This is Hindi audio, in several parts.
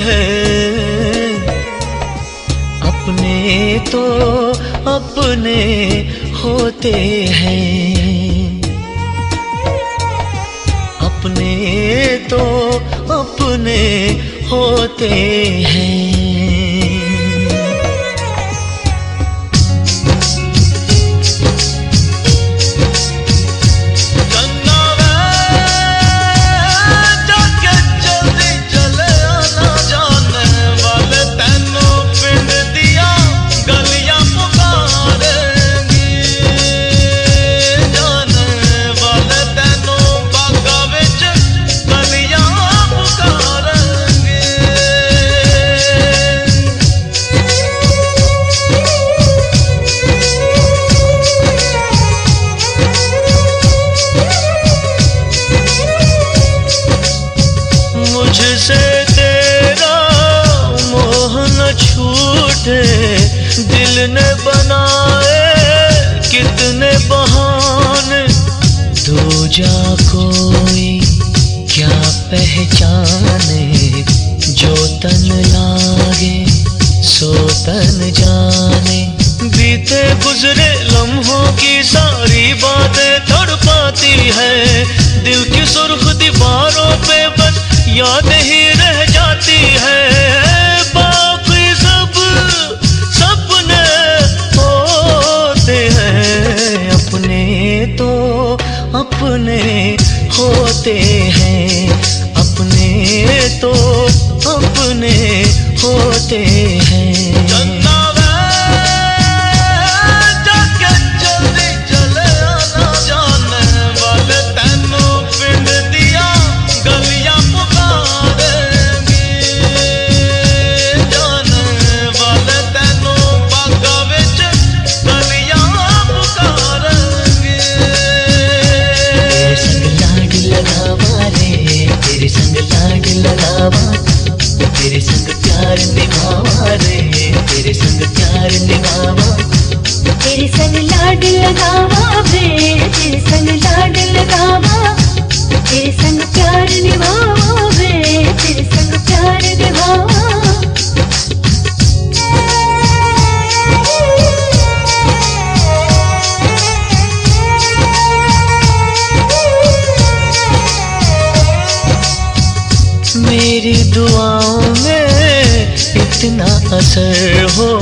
हैं अपने तो अपने होते हैं। अपने तो अपने होते हैं। मुझसे तेरा मोह न छूटे, दिल ने बनाए कितने बहाने। दो जा कोई क्या पहचाने, जो तन लागे सो तन जाने। बीते गुजरे लम्हों की सारी बातें तड़ पाती है, दिल की सुर्ख दीवारों पे याद ही रह जाती है बाकी सब सपने होते हैं। अपने तो अपने होते हैं, अपने तो अपने होते हैं। प्यार निभावा रे तेरे संग प्यार निभावा। तेरे संग लाड लगावा वे तेरे संग लाड लगावा। तेरे संग प्यार निभावा वे तेरे संग प्यार निभावा। मेरी दुआओं में इतना असर हो,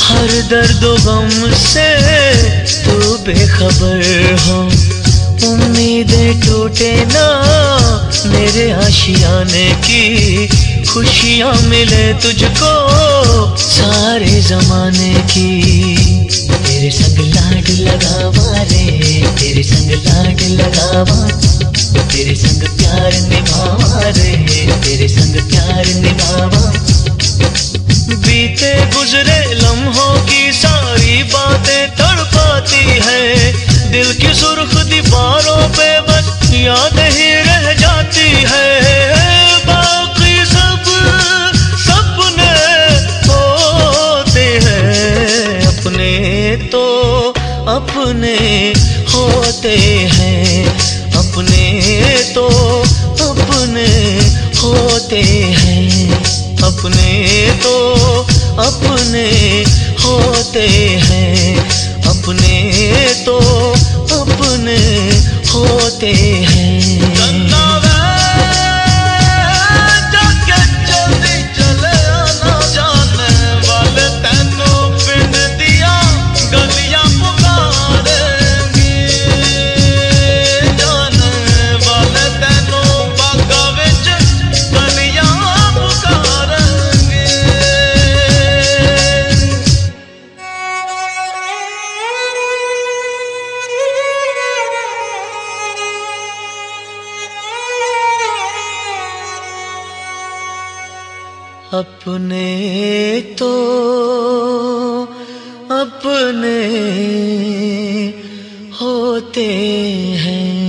हर दर्द गम से तू बेखबर हो। उम्मीदें टूटे ना, मेरे आशियाने की खुशियाँ मिले तुझको सारे जमाने की। तो अपने होते हैं अपने तो अपने होते हैं अपने तो अपने होते हैं अपने तो अपने होते हैं।